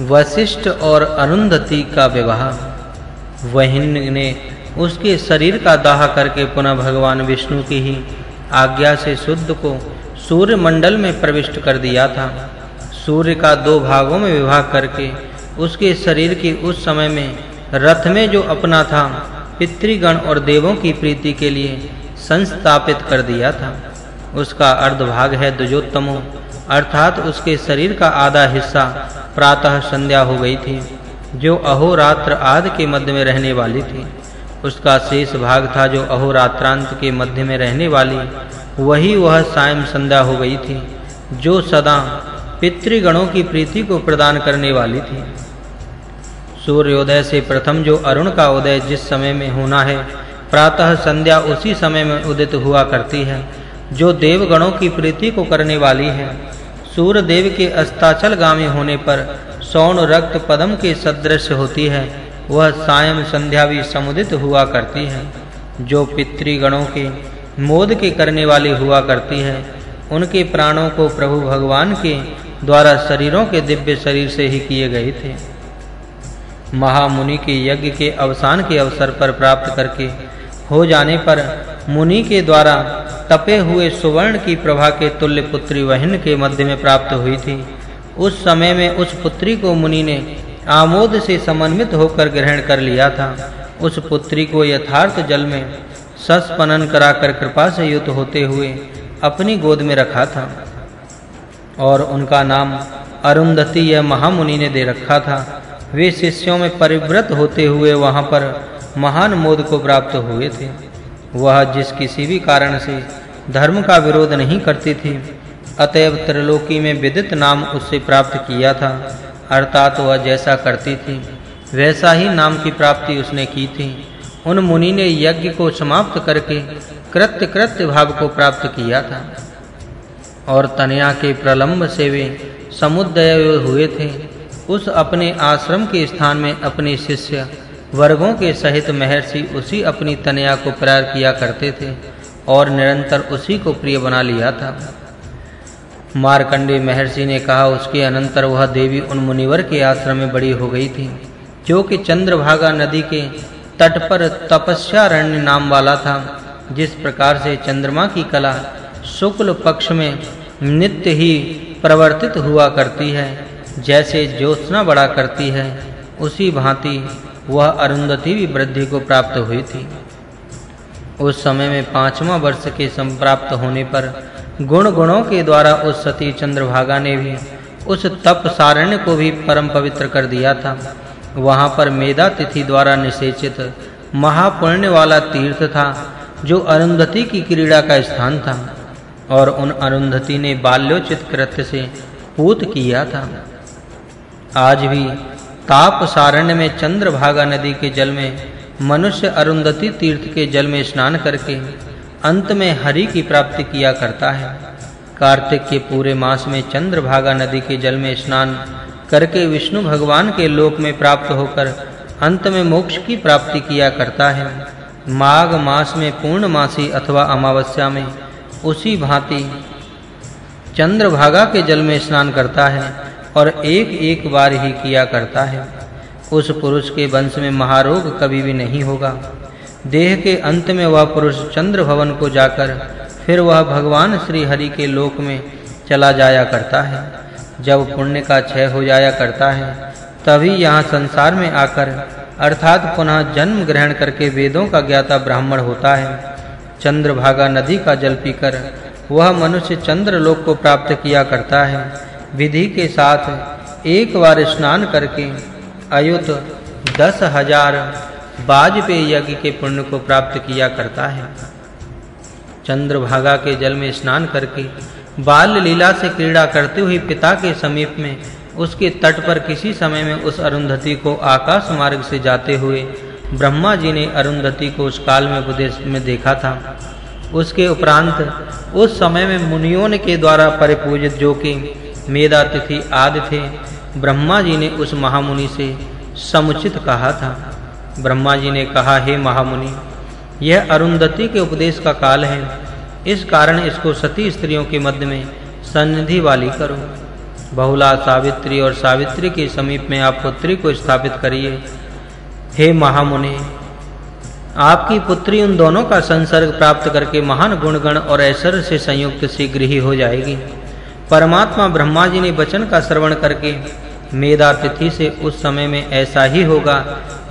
वशिष्ठ और अरुंधति का विवाह। वहिन ने उसके शरीर का दाह करके पुनः भगवान विष्णु की ही आज्ञा से शुद्ध को सूर्य मंडल में प्रविष्ट कर दिया था। सूर्य का दो भागों में विभाग करके उसके शरीर की उस समय में रथ में जो अपना था, पितृगण और देवों की प्रीति के लिए संस्थापित कर दिया था। उसका अर्ध भाग है दुजोत्तमो अर्थात उसके शरीर का आधा हिस्सा प्रातः संध्या हो गई थी, जो अहोरात्र आदि के मध्य में रहने वाली थी। उसका शेष भाग था जो अहोरात्रांत के मध्य में रहने वाली, वही वह सायं संध्या हो गई थी, जो सदा पितृगणों की प्रीति को प्रदान करने वाली थी। सूर्योदय से प्रथम जो अरुण का उदय जिस समय में होना है, प्रातः संध्या उसी समय में उदित हुआ करती है, जो देवगणों की प्रीति को करने वाली है। सूर्य देव के अस्ताचल गामी होने पर सौन रक्त पदम के सदृश होती है। वह सायं संध्या भी समुदित हुआ करती है। जो पितृगणों के मोद के करने वाली हुआ करती है, उनके प्राणों को प्रभु भगवान के द्वारा शरीरों के दिव्य शरीर से ही किए गए थे। महामुनि के यज्ञ के अवसान के अवसर पर प्राप्त करके हो जाने पर मुनि के द्वारा तपे हुए सुवर्ण की प्रभा के तुल्य पुत्री वहिन के मध्य में प्राप्त हुई थी। उस समय में उस पुत्री को मुनि ने आमोद से समन्वित होकर ग्रहण कर लिया था। उस पुत्री को यथार्थ जल में सस्पनन कराकर कृपा से युत होते हुए अपनी गोद में रखा था और उनका नाम अरुंधति यह महामुनि ने दे रखा था। वे शिष्यों में परिव्रत होते हुए वहाँ पर महान मोद को प्राप्त हुए थे। वह जिस किसी भी कारण से धर्म का विरोध नहीं करती थी, अतएव त्रिलोकी में विदित नाम उससे प्राप्त किया था, अर्थात वह जैसा करती थी, वैसा ही नाम की प्राप्ति उसने की थी। उन मुनि ने यज्ञ को समाप्त करके कृत्य कृत्य भाव को प्राप्त किया था। और तनया के प्रलंब से वे समुदय हुए थे। उस अपने आश्रम के स्थान में अपने शिष्य वर्गों के सहित महर्षि उसी अपनी तनया को प्रार किया करते थे और निरंतर उसी को प्रिय बना लिया था। मार्कंडे महर्षि ने कहा, उसके अनंतर वह देवी उन मुनिवर के आश्रम में बड़ी हो गई थी, जो कि चंद्रभागा नदी के तट पर तपस्यारण्य नाम वाला था, जिस प्रकार से चंद्रमा की कला शुक्ल पक्ष में नित्य ही प्रवर्तित हुआ करती है, जैसे ज्योत्सना बड़ा करती है, उसी भांति वह अरुंधति भी वृद्धि को प्राप्त हुई थी। उस समय में पांचवा वर्ष के संप्राप्त होने पर गुण गुणों के द्वारा उस सती चंद्रभागा ने भी उस तप सारण्य को भी परम पवित्र कर दिया था। वहाँ पर मेधा तिथि द्वारा निषेचित महापुण्य वाला तीर्थ था, जो अरुंधति की क्रीड़ा का स्थान था, और उन अरुंधति ने बाल्योचित कृत्य से पूत किया था। आज भी ताप सारण्य में चंद्रभागा नदी के जल में, मनुष्य अरुंधति तीर्थ के जल में स्नान करके अंत में हरि की प्राप्ति किया करता है। कार्तिक के पूरे मास में चंद्रभागा नदी के जल में स्नान करके विष्णु भगवान के लोक में प्राप्त होकर अंत में मोक्ष की प्राप्ति किया करता है। माघ मास में पूर्णमासी अथवा अमावस्या में उसी भांति चंद्रभागा के जल में स्नान करता है। और एक-एक बार ही किया करता है। उस पुरुष के वंश में महारोग कभी भी नहीं होगा। देह के अंत में वह पुरुष चंद्र भवन को जाकर फिर वह भगवान श्री हरि के लोक में चला जाया करता है। जब पुण्य का क्षय हो जाया करता है, तभी यहाँ संसार में आकर, अर्थात पुनः जन्म ग्रहण करके वेदों का ज्ञाता ब्राह्मण होता है। चंद्रभागा नदी का जल पीकर वह मनुष्य चंद्र लोक को प्राप्त किया करता है। विधि के साथ एक बार स्नान करके अयुत दस हज़ार वाजपेय यज्ञ के पुण्य को प्राप्त किया करता है। चंद्रभागा के जल में स्नान करके बाल लीला से क्रीड़ा करते हुए पिता के समीप में उसके तट पर किसी समय में उस अरुंधति को आकाश मार्ग से जाते हुए ब्रह्मा जी ने अरुंधति को उस काल में उपदेश में देखा था। उसके उपरांत उस समय में मुनियों के द्वारा परिपूजित जो कि मेधातिथि आदि थे। ब्रह्मा जी ने उस महामुनि से समुचित कहा था। ब्रह्मा जी ने कहा, हे महामुनि, यह अरुंधति के उपदेश का काल है। इस कारण इसको सती स्त्रियों के मध्य में सन्निधि वाली करो। बहुला सावित्री और सावित्री के समीप में आप पुत्री को स्थापित करिए। हे महामुनि, आपकी पुत्री उन दोनों का संसर्ग प्राप्त करके महान गुणगण और ऐश्वर्य से संयुक्त शीघ्र ही हो जाएगी। परमात्मा ब्रह्मा जी ने वचन का श्रवण करके मेदा तिथि से उस समय में ऐसा ही होगा,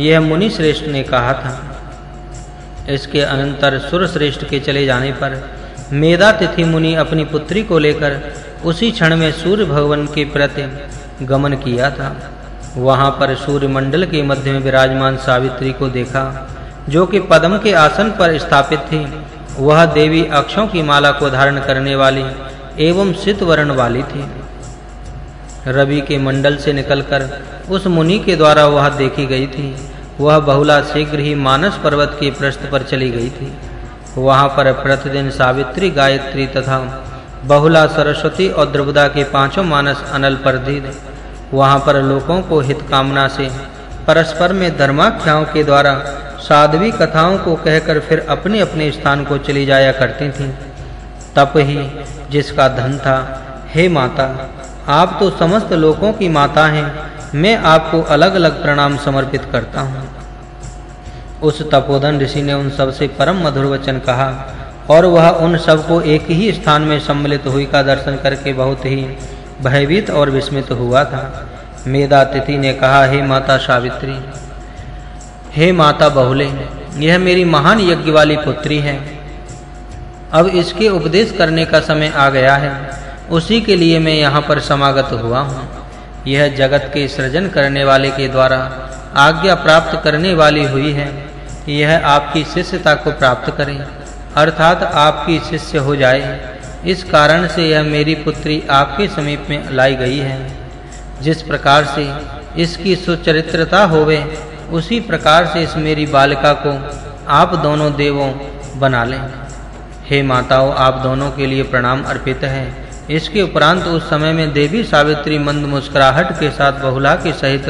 यह मुनि श्रेष्ठ ने कहा था। इसके अनंतर सुर श्रेष्ठ के चले जाने पर मेदा तिथि मुनि अपनी पुत्री को लेकर उसी क्षण में सूर्य भगवान के प्रति गमन किया था। वहाँ पर सूर्य मंडल के मध्य में विराजमान सावित्री को देखा, जो कि पद्म के आसन पर स्थापित थी। वह देवी अक्षों की माला को धारण करने वाली एवं सित वर्ण वाली थी। रवि के मंडल से निकलकर उस मुनि के द्वारा वह देखी गई थी। वह बहुला शीघ्र ही मानस पर्वत के पृष्ठ पर चली गई थी। वहाँ पर प्रतिदिन सावित्री, गायत्री तथा बहुला सरस्वती और द्रवदा के पाँचों मानस अनल पर थे वहाँ पर लोगों को हित कामना से परस्पर में धर्माख्याओं के द्वारा साध्वी कथाओं को कहकर फिर अपने अपने स्थान को चली जाया करती थीं। तप ही जिसका धन था। हे माता, आप तो समस्त लोगों की माता हैं। मैं आपको अलग-अलग प्रणाम समर्पित करता हूँ। उस तपोधन ऋषि ने उन सबसे परम मधुर वचन कहा, और वह उन सबको एक ही स्थान में सम्मिलित हुई का दर्शन करके बहुत ही भयभीत और विस्मित हुआ था। मेधा तिथि ने कहा, हे माता सावित्री, हे माता बहुले, यह मेरी महान यज्ञ वाली पुत्री है। अब इसके उपदेश करने का समय आ गया है। उसी के लिए मैं यहाँ पर समागत हुआ हूँ। यह जगत के सृजन करने वाले के द्वारा आज्ञा प्राप्त करने वाली हुई है यह आपकी शिष्यता को प्राप्त करे, अर्थात आपकी शिष्य हो जाए। इस कारण से यह मेरी पुत्री आपके समीप में लाई गई है। जिस प्रकार से इसकी सुचरित्रता होवे, उसी प्रकार से इस मेरी बालिका को आप दोनों देवों बना लें। हे माताओं, आप दोनों के लिए प्रणाम अर्पित है। इसके उपरांत उस समय में देवी सावित्री मंद मुस्कुराहट के साथ बहुला के सहित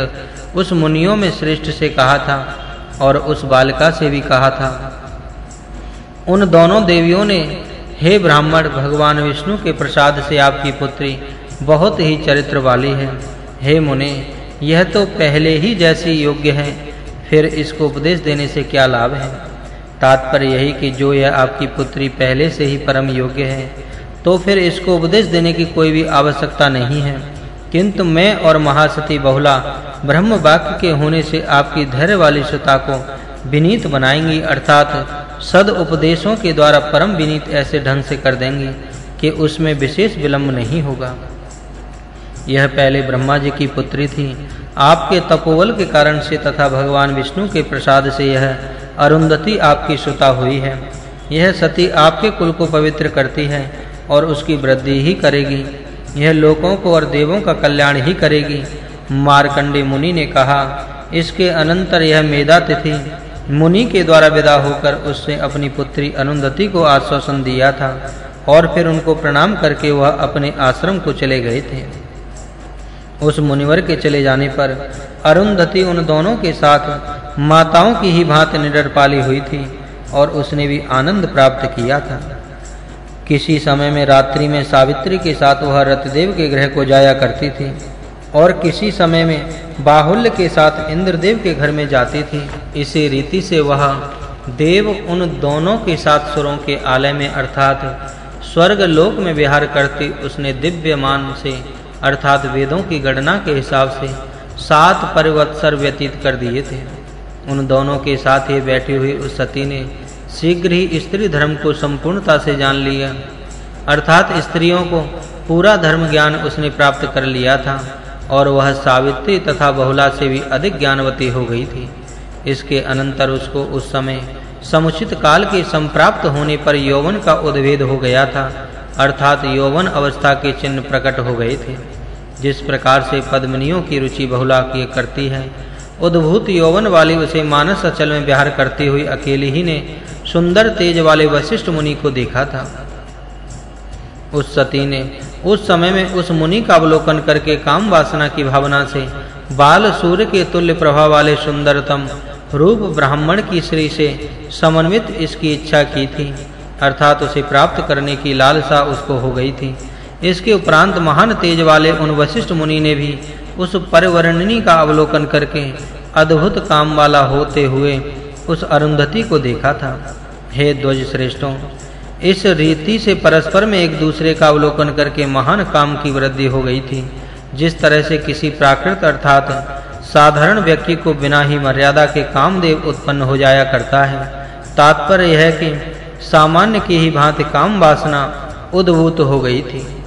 उस मुनियों में श्रेष्ठ से कहा था और उस बालिका से भी कहा था, उन दोनों देवियों ने, हे ब्राह्मण, भगवान विष्णु के प्रसाद से आपकी पुत्री बहुत ही चरित्र वाली है। हे मुने, यह तो पहले ही जैसी योग्य है, फिर इसको उपदेश देने से क्या लाभ है? तात्पर्य यही कि जो यह आपकी पुत्री पहले से ही परम योग्य है तो फिर इसको उपदेश देने की कोई भी आवश्यकता नहीं है। किंतु मैं और महासती बहुला ब्रह्म वाक्य के होने से आपकी धैर्य वाली सुता को विनीत बनाएँगी, अर्थात सद उपदेशों के द्वारा परम विनीत ऐसे ढंग से कर देंगी कि उसमें विशेष विलंब नहीं होगा। यह पहले ब्रह्मा जी की पुत्री थी। आपके तपोबल के कारण से तथा भगवान विष्णु के प्रसाद से यह अरुंधति आपकी सुता हुई है। यह सती आपके कुल को पवित्र करती है और उसकी वृद्धि ही करेगी। यह लोगों को और देवों का कल्याण ही करेगी। मार्कंडे मुनि ने कहा, इसके अनंतर यह मेधा तिथि। मुनि के द्वारा विदा होकर उससे अपनी पुत्री अनुंधति को आश्वासन दिया था और फिर उनको प्रणाम करके वह अपने आश्रम को चले गए थे। उस मुनिवर के चले जाने पर अरुंधति उन दोनों के साथ माताओं की ही भांति निडर पाली हुई थी और उसने भी आनंद प्राप्त किया था। किसी समय में रात्रि में सावित्री के साथ वह रतदेव के गृह को जाया करती थी और किसी समय में बाहुल्य के साथ इंद्रदेव के घर में जाती थी। इसी रीति से वह देव उन दोनों के साथ सुरों के आलय में अर्थात स्वर्ग लोक में विहार करती उसने दिव्य मान से अर्थात वेदों की गणना के हिसाब से सात परिवत्सर व्यतीत कर दिए थे। उन दोनों के साथ ही बैठी हुई उस सती ने शीघ्र ही स्त्री धर्म को संपूर्णता से जान लिया। अर्थात स्त्रियों को पूरा धर्म ज्ञान उसने प्राप्त कर लिया था और वह सावित्री तथा बहुला से भी अधिक ज्ञानवती हो गई थी। इसके अनंतर उसको उस समय समुचित काल के संप्राप्त होने पर यौवन का उद्भेद हो गया था। अर्थात यौवन अवस्था के चिन्ह प्रकट हो गए थे। जिस प्रकार से पद्मनियों की रुचि बहुला की करती है, उद्भूत यौवन वाली उसे मानस अचल में विहार करती हुई अकेली ही ने सुंदर तेज वाले वशिष्ठ मुनि को देखा था। उस सती ने उस समय में उस मुनि का अवलोकन करके काम वासना की भावना से बाल सूर्य के तुल्य प्रभाव वाले सुंदरतम रूप ब्राह्मण की श्री से समन्वित इसकी इच्छा की थी। अर्थात उसे प्राप्त करने की लालसा उसको हो गई थी। इसके उपरांत महान तेज वाले उन वशिष्ठ मुनि ने भी उस परिवर्णनी का अवलोकन करके अद्भुत काम वाला होते हुए उस अरुंधति को देखा था। हे ध्वज श्रेष्ठों, इस रीति से परस्पर में एक दूसरे का अवलोकन करके महान काम की वृद्धि हो गई थी। जिस तरह से किसी प्राकृत अर्थात साधारण व्यक्ति को बिना ही मर्यादा के कामदेव उत्पन्न हो जाया करता है, तात्पर्य यह है कि सामान्य की ही भांति काम वासना उद्भूत हो गई थी।